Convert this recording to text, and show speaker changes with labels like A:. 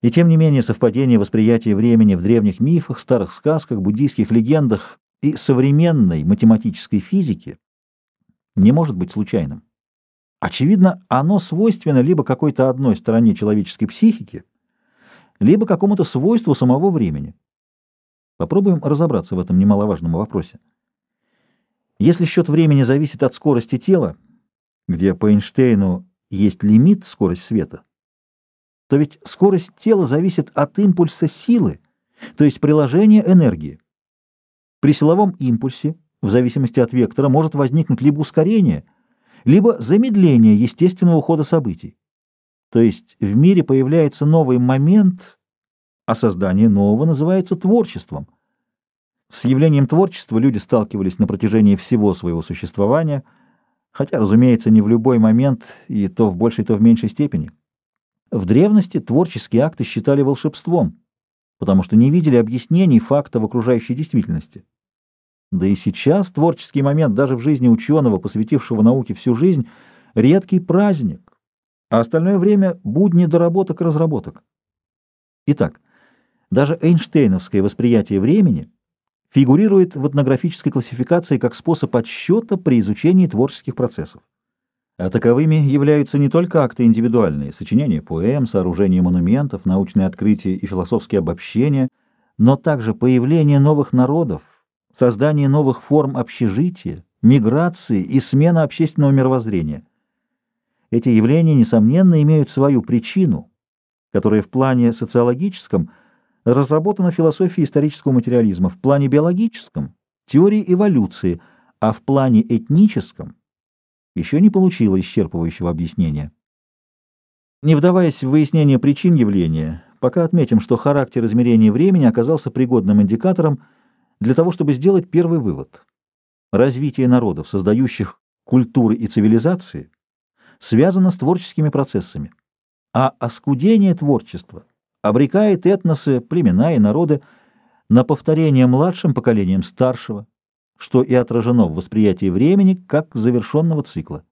A: И тем не менее совпадение восприятия времени в древних мифах, старых сказках, буддийских легендах и современной математической физике не может быть случайным. Очевидно, оно свойственно либо какой-то одной стороне человеческой психики, либо какому-то свойству самого времени. Попробуем разобраться в этом немаловажном вопросе. Если счет времени зависит от скорости тела, где по Эйнштейну есть лимит скорость света, то ведь скорость тела зависит от импульса силы, то есть приложения энергии. При силовом импульсе, в зависимости от вектора, может возникнуть либо ускорение, либо замедление естественного хода событий. То есть в мире появляется новый момент, а создание нового называется творчеством. С явлением творчества люди сталкивались на протяжении всего своего существования, хотя, разумеется, не в любой момент и то в большей, то в меньшей степени. В древности творческие акты считали волшебством, потому что не видели объяснений факта в окружающей действительности. Да и сейчас творческий момент даже в жизни ученого, посвятившего науке всю жизнь, редкий праздник, а остальное время — будни доработок и разработок. Итак, даже эйнштейновское восприятие времени фигурирует в этнографической классификации как способ отсчета при изучении творческих процессов. А таковыми являются не только акты индивидуальные, сочинения поэм, сооружение монументов, научные открытия и философские обобщения, но также появление новых народов, создание новых форм общежития, миграции и смена общественного мировоззрения. Эти явления, несомненно, имеют свою причину, которая в плане социологическом разработана философией исторического материализма, в плане биологическом – теории эволюции, а в плане этническом еще не получила исчерпывающего объяснения. Не вдаваясь в выяснение причин явления, пока отметим, что характер измерения времени оказался пригодным индикатором для того, чтобы сделать первый вывод. Развитие народов, создающих культуры и цивилизации, связано с творческими процессами, а оскудение творчества обрекает этносы, племена и народы на повторение младшим поколением старшего, что и отражено в восприятии времени как завершенного цикла.